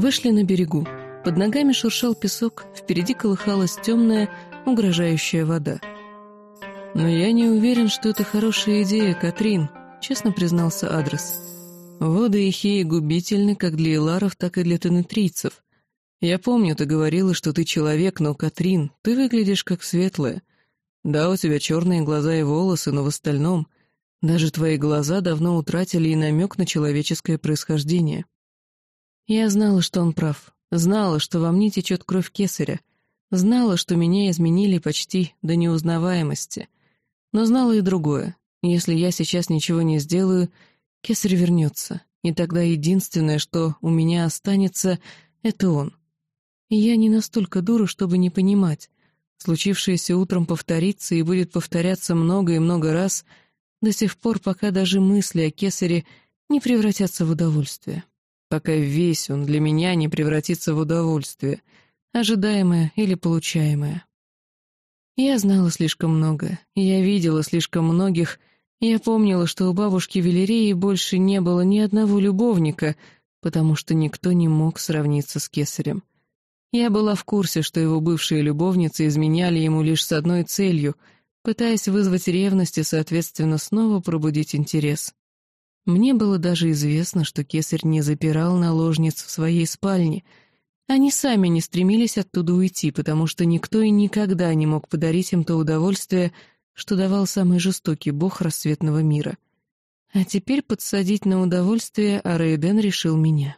Вышли на берегу. Под ногами шуршал песок, впереди колыхалась темная, угрожающая вода. «Но я не уверен, что это хорошая идея, Катрин», — честно признался адрес. «Воды Ихеи губительны как для иларов, так и для тенетрийцев. Я помню, ты говорила, что ты человек, но, Катрин, ты выглядишь как светлая. Да, у тебя черные глаза и волосы, но в остальном даже твои глаза давно утратили и намек на человеческое происхождение». Я знала, что он прав. Знала, что во мне течет кровь кесаря. Знала, что меня изменили почти до неузнаваемости. Но знала и другое. Если я сейчас ничего не сделаю, кесарь вернется. И тогда единственное, что у меня останется, — это он. И я не настолько дура, чтобы не понимать. Случившееся утром повторится и будет повторяться много и много раз, до сих пор, пока даже мысли о кесаре не превратятся в удовольствие пока весь он для меня не превратится в удовольствие, ожидаемое или получаемое. Я знала слишком много, я видела слишком многих, я помнила, что у бабушки Велереи больше не было ни одного любовника, потому что никто не мог сравниться с кесарем. Я была в курсе, что его бывшие любовницы изменяли ему лишь с одной целью, пытаясь вызвать ревность и, соответственно, снова пробудить интерес. Мне было даже известно, что кесарь не запирал наложниц в своей спальне. Они сами не стремились оттуда уйти, потому что никто и никогда не мог подарить им то удовольствие, что давал самый жестокий бог рассветного мира. А теперь подсадить на удовольствие Арейден решил меня.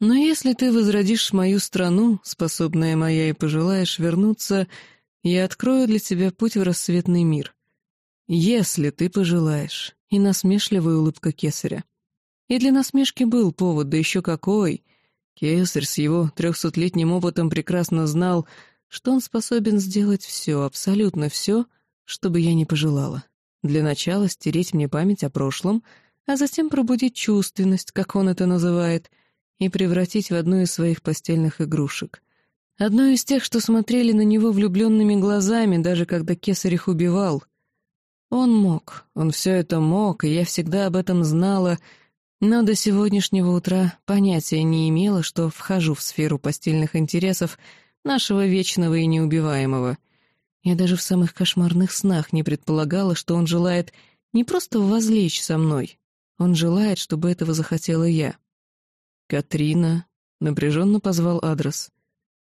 Но если ты возродишь мою страну, способная моя, и пожелаешь вернуться, я открою для тебя путь в рассветный мир. Если ты пожелаешь и насмешливая улыбка кесаря. И для насмешки был повод, да еще какой. Кесарь с его трехсотлетним опытом прекрасно знал, что он способен сделать все, абсолютно все, чтобы я не пожелала. Для начала стереть мне память о прошлом, а затем пробудить чувственность, как он это называет, и превратить в одну из своих постельных игрушек. Одну из тех, что смотрели на него влюбленными глазами, даже когда кесарь их убивал — он мог, он все это мог, и я всегда об этом знала, но до сегодняшнего утра понятия не имела, что вхожу в сферу постельных интересов нашего вечного и неубиваемого. Я даже в самых кошмарных снах не предполагала, что он желает не просто возлечь со мной, он желает, чтобы этого захотела я. «Катрина», — напряженно позвал адрес.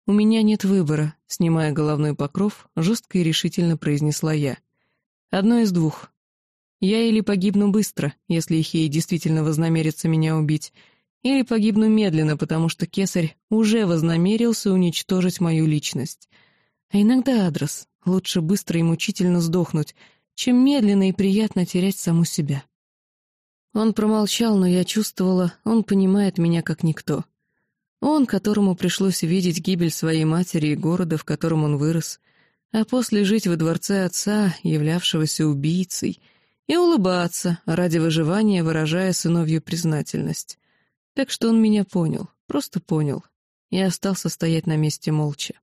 «У меня нет выбора», — снимая головной покров, жестко и решительно произнесла я. Одно из двух. Я или погибну быстро, если Ихей действительно вознамерится меня убить, или погибну медленно, потому что Кесарь уже вознамерился уничтожить мою личность. А иногда адрес. Лучше быстро и мучительно сдохнуть, чем медленно и приятно терять саму себя. Он промолчал, но я чувствовала, он понимает меня как никто. Он, которому пришлось видеть гибель своей матери и города, в котором он вырос — а после жить во дворце отца, являвшегося убийцей, и улыбаться, ради выживания выражая сыновью признательность. Так что он меня понял, просто понял, и остался стоять на месте молча.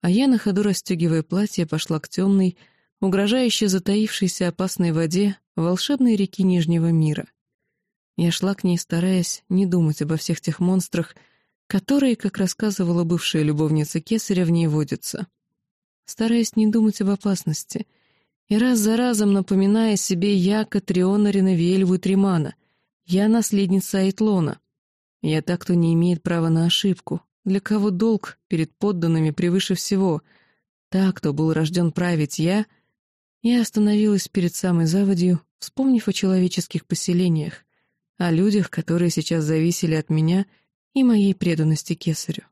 А я, на ходу расстегивая платье, пошла к темной, угрожающе затаившейся опасной воде волшебной реки Нижнего мира. Я шла к ней, стараясь не думать обо всех тех монстрах, которые, как рассказывала бывшая любовница Кесаря, в ней водятся — стараясь не думать об опасности, и раз за разом напоминая себе я Катриона Ренавиэльву Тримана, я наследница Айтлона. Я так, кто не имеет права на ошибку, для кого долг перед подданными превыше всего, та, кто был рожден править я, я остановилась перед самой заводью, вспомнив о человеческих поселениях, о людях, которые сейчас зависели от меня и моей преданности кесарю.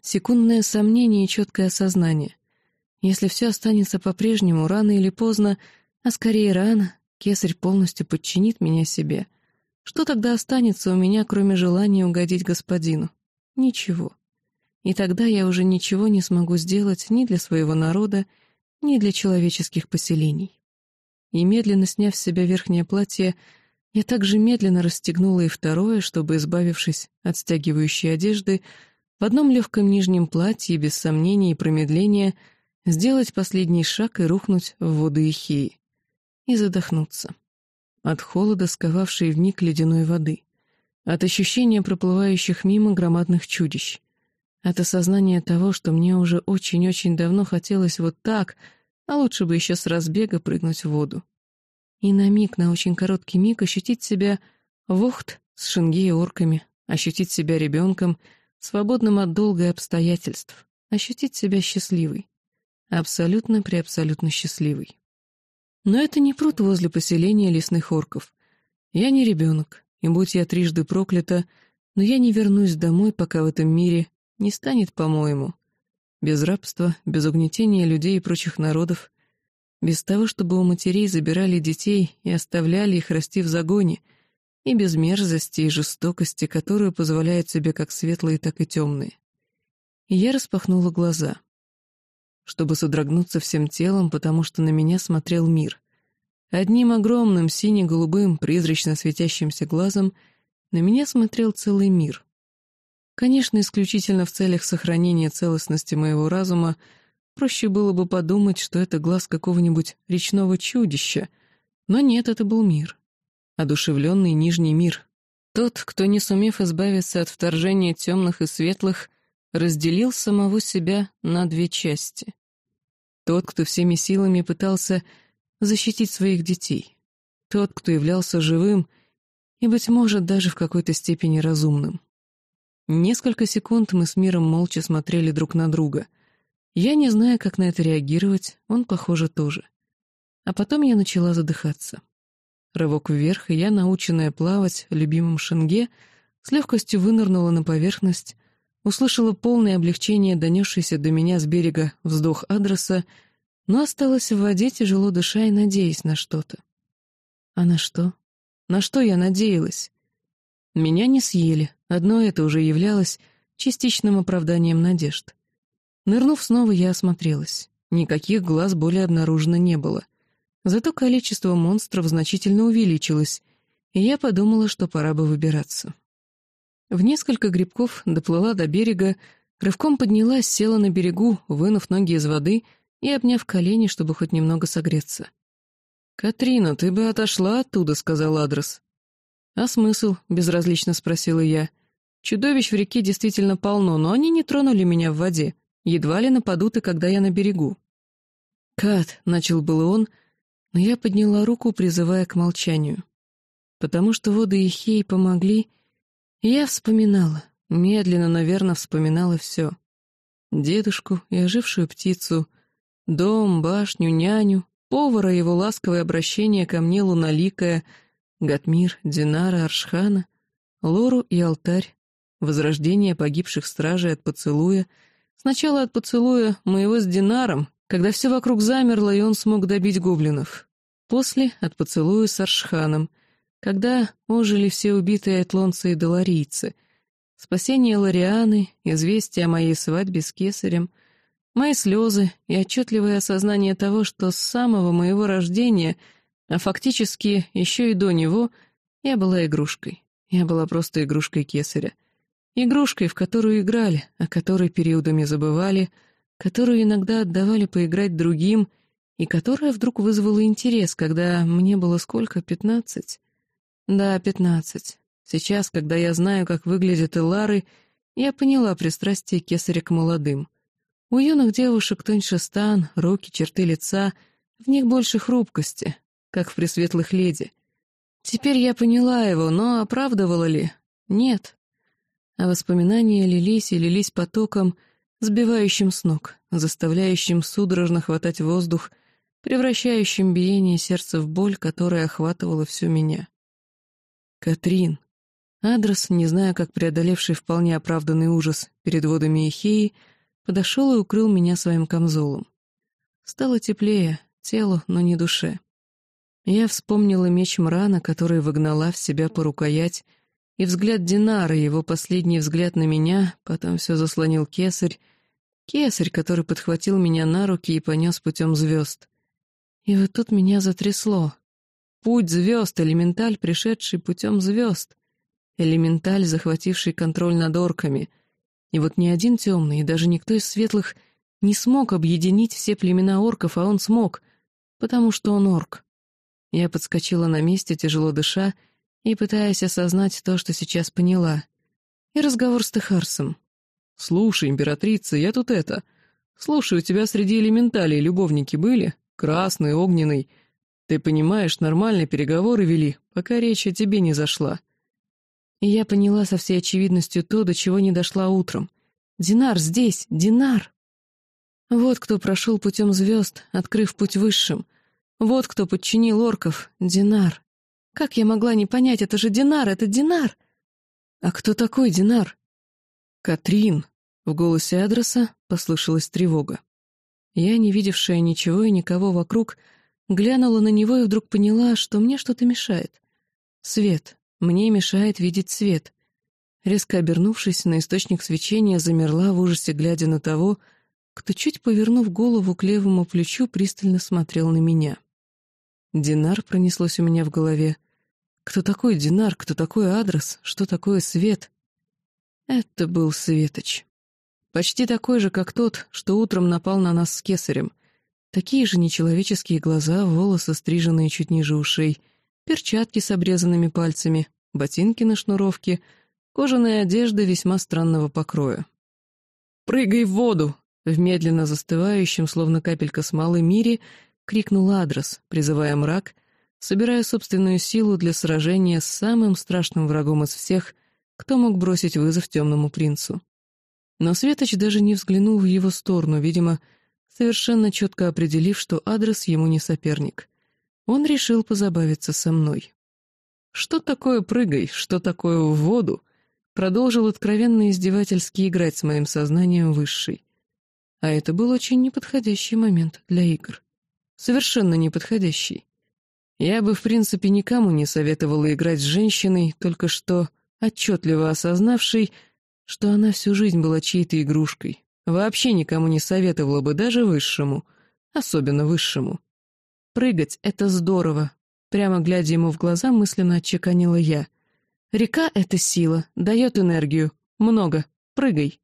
Секундное сомнение и четкое осознание. Если все останется по-прежнему, рано или поздно, а скорее рано, кесарь полностью подчинит меня себе. Что тогда останется у меня, кроме желания угодить господину? Ничего. И тогда я уже ничего не смогу сделать ни для своего народа, ни для человеческих поселений. И медленно сняв с себя верхнее платье, я также медленно расстегнула и второе, чтобы, избавившись от стягивающей одежды, в одном легком нижнем платье, без сомнений и промедления — сделать последний шаг и рухнуть в воду Ихеи. И задохнуться. От холода, сковавшей вмиг ледяной воды. от ощущения проплывающих мимо громадных чудищ, от осознания того, что мне уже очень-очень давно хотелось вот так, а лучше бы еще с разбега прыгнуть в воду. И на миг, на очень короткий миг ощутить себя вохт с шинги и орками, ощутить себя ребенком, свободным от долга обстоятельств, ощутить себя счастливой. Абсолютно преабсолютно счастливой. Но это не пруд возле поселения лесных орков. Я не ребенок, и будь я трижды проклята, но я не вернусь домой, пока в этом мире не станет, по-моему. Без рабства, без угнетения людей и прочих народов, без того, чтобы у матерей забирали детей и оставляли их расти в загоне, и без мерзости и жестокости, которую позволяют себе как светлые, так и темные. И я распахнула глаза, чтобы содрогнуться всем телом, потому что на меня смотрел мир. Одним огромным сине-голубым, призрачно светящимся глазом на меня смотрел целый мир. Конечно, исключительно в целях сохранения целостности моего разума проще было бы подумать, что это глаз какого-нибудь речного чудища, но нет, это был мир одушевленный нижний мир. Тот, кто, не сумев избавиться от вторжения темных и светлых, разделил самого себя на две части. Тот, кто всеми силами пытался защитить своих детей. Тот, кто являлся живым и, быть может, даже в какой-то степени разумным. Несколько секунд мы с миром молча смотрели друг на друга. Я не знаю, как на это реагировать, он, похоже, тоже. А потом я начала задыхаться. Рывок вверх, и я, наученная плавать любимым шенге, с легкостью вынырнула на поверхность, услышала полное облегчение, донесшееся до меня с берега вздох адреса, но осталась в воде, тяжело дыша и надеясь на что-то. А на что? На что я надеялась? Меня не съели, одно это уже являлось частичным оправданием надежд. Нырнув снова, я осмотрелась. Никаких глаз более обнаружено не было — Зато количество монстров значительно увеличилось, и я подумала, что пора бы выбираться. В несколько грибков доплыла до берега, рывком поднялась, села на берегу, вынув ноги из воды и обняв колени, чтобы хоть немного согреться. «Катрина, ты бы отошла оттуда», — сказал адрес. «А смысл?» — безразлично спросила я. «Чудовищ в реке действительно полно, но они не тронули меня в воде. Едва ли нападут и когда я на берегу». «Кат», — начал было он, — но я подняла руку, призывая к молчанию. Потому что воды Ихей помогли, я вспоминала, медленно, но верно вспоминала все. Дедушку и ожившую птицу, дом, башню, няню, повара его ласковое обращение ко мне луналикое, Гатмир, Динара, Аршхана, Лору и алтарь, возрождение погибших стражей от поцелуя, сначала от поцелуя моего с Динаром, когда все вокруг замерло, и он смог добить гоблинов, После — от поцелуя с Аршханом, когда ожили все убитые атлонцы и доларийцы, спасение Ларианы, известие о моей свадьбе с кесарем, мои слезы и отчетливое осознание того, что с самого моего рождения, а фактически еще и до него, я была игрушкой. Я была просто игрушкой кесаря. Игрушкой, в которую играли, о которой периодами забывали, которую иногда отдавали поиграть другим — и которая вдруг вызвала интерес, когда мне было сколько, пятнадцать? Да, пятнадцать. Сейчас, когда я знаю, как выглядят Элары, я поняла пристрастие кесаря к молодым. У юных девушек тоньше стан, руки, черты лица, в них больше хрупкости, как в пресветлых леди. Теперь я поняла его, но оправдывала ли? Нет. А воспоминания лились и лились потоком, сбивающим с ног, заставляющим судорожно хватать воздух — превращающим биение сердца в боль, которая охватывала всю меня. Катрин. Адрес, не зная, как преодолевший вполне оправданный ужас перед водами Ихеи, подошел и укрыл меня своим камзолом. Стало теплее, телу, но не душе. Я вспомнила меч Мрана, который выгнала в себя по рукоять, и взгляд Динара, его последний взгляд на меня, потом все заслонил кесарь, кесарь, который подхватил меня на руки и понес путем звезд. И вот тут меня затрясло. Путь звезд, элементаль, пришедший путем звезд. Элементаль, захвативший контроль над орками. И вот ни один темный, и даже никто из светлых не смог объединить все племена орков, а он смог, потому что он орк. Я подскочила на месте, тяжело дыша, и пытаясь осознать то, что сейчас поняла. И разговор с Техарсом. «Слушай, императрица, я тут это. Слушай, у тебя среди элементалей любовники были? Красный, огненный. Ты понимаешь, нормальные переговоры вели, пока речь о тебе не зашла». Я поняла со всей очевидностью то, до чего не дошла утром. «Динар здесь! Динар!» Вот кто прошел путем звезд, открыв путь высшим. Вот кто подчинил орков. Динар. Как я могла не понять, это же Динар, это Динар! А кто такой Динар? Катрин. В голосе адреса послышалась тревога. Я, не видевшая ничего и никого вокруг, глянула на него и вдруг поняла, что мне что-то мешает. Свет. Мне мешает видеть свет. Резко обернувшись на источник свечения, замерла в ужасе, глядя на того, кто, чуть повернув голову к левому плечу, пристально смотрел на меня. Динар пронеслось у меня в голове. Кто такой Динар, кто такой адрес, что такое свет? Это был Светоч. Почти такой же, как тот, что утром напал на нас с кесарем. Такие же нечеловеческие глаза, волосы, стриженные чуть ниже ушей, перчатки с обрезанными пальцами, ботинки на шнуровке, кожаная одежда весьма странного покроя. «Прыгай в воду!» В медленно застывающем, словно капелька смолы, мире крикнул адрес, призывая мрак — собирая собственную силу для сражения с самым страшным врагом из всех, кто мог бросить вызов темному принцу. Но Светоч даже не взглянул в его сторону, видимо, совершенно четко определив, что адрес ему не соперник. Он решил позабавиться со мной. «Что такое прыгай? Что такое в воду?» Продолжил откровенно издевательски играть с моим сознанием высший. А это был очень неподходящий момент для игр. Совершенно неподходящий. Я бы, в принципе, никому не советовала играть с женщиной, только что отчетливо осознавшей, что она всю жизнь была чьей-то игрушкой. Вообще никому не советовала бы, даже высшему, особенно высшему. Прыгать — это здорово. Прямо глядя ему в глаза, мысленно отчеканила я. Река — это сила, дает энергию. Много. Прыгай.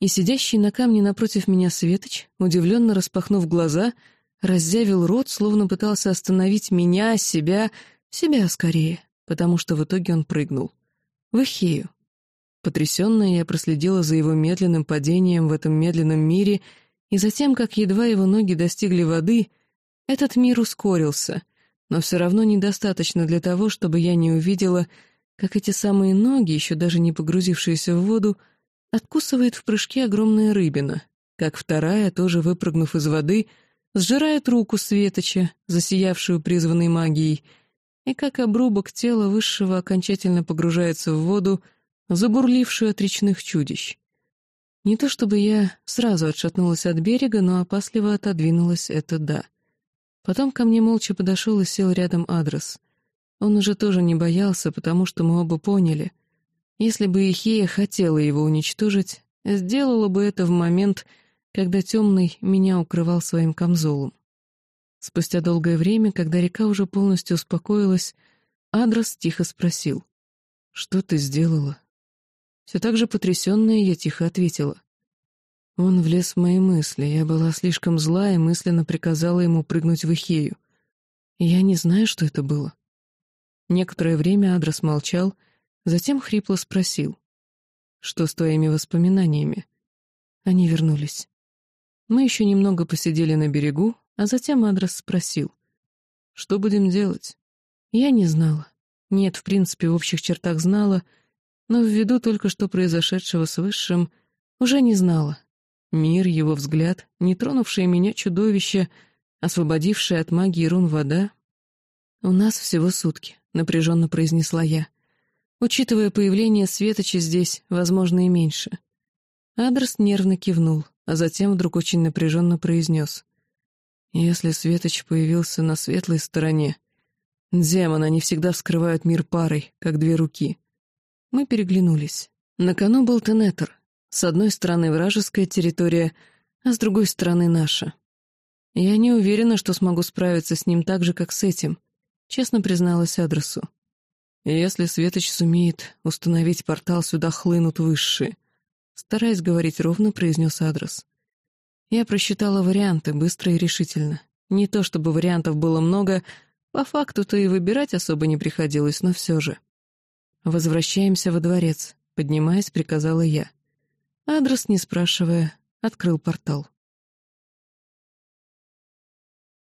И сидящий на камне напротив меня Светоч, удивленно распахнув глаза — раззявил рот, словно пытался остановить меня, себя, себя скорее, потому что в итоге он прыгнул. В Эхею. Потрясенная, я проследила за его медленным падением в этом медленном мире, и затем, как едва его ноги достигли воды, этот мир ускорился, но все равно недостаточно для того, чтобы я не увидела, как эти самые ноги, еще даже не погрузившиеся в воду, откусывает в прыжке огромная рыбина, как вторая, тоже выпрыгнув из воды, — сжирает руку Светоча, засиявшую призванной магией, и как обрубок тела высшего окончательно погружается в воду, забурлившую от речных чудищ. Не то чтобы я сразу отшатнулась от берега, но опасливо отодвинулась это «да». Потом ко мне молча подошел и сел рядом адрес. Он уже тоже не боялся, потому что мы оба поняли. Если бы Ихея хотела его уничтожить, сделала бы это в момент, когда темный меня укрывал своим камзолом. Спустя долгое время, когда река уже полностью успокоилась, Адрос тихо спросил. «Что ты сделала?» Все так же потрясенная я тихо ответила. Он влез в мои мысли, я была слишком зла и мысленно приказала ему прыгнуть в Ихею. Я не знаю, что это было. Некоторое время Адрос молчал, затем хрипло спросил. «Что с твоими воспоминаниями?» Они вернулись. Мы еще немного посидели на берегу, а затем Адрес спросил. «Что будем делать?» Я не знала. Нет, в принципе, в общих чертах знала, но ввиду только что произошедшего с Высшим, уже не знала. Мир, его взгляд, не тронувшее меня чудовище, освободившее от магии рун вода. «У нас всего сутки», — напряженно произнесла я. «Учитывая появление Светоча здесь, возможно, и меньше». Адрес нервно кивнул а затем вдруг очень напряженно произнес. «Если Светоч появился на светлой стороне, демон, они всегда вскрывают мир парой, как две руки». Мы переглянулись. На кону был Тенетер. С одной стороны вражеская территория, а с другой стороны наша. Я не уверена, что смогу справиться с ним так же, как с этим, честно призналась адресу. Если Светоч сумеет установить портал, сюда хлынут высшие. Стараясь говорить ровно, произнес адрес. Я просчитала варианты быстро и решительно. Не то чтобы вариантов было много, По факту-то и выбирать особо не приходилось, но все же. «Возвращаемся во дворец», — поднимаясь, приказала я. Адрес, не спрашивая, открыл портал.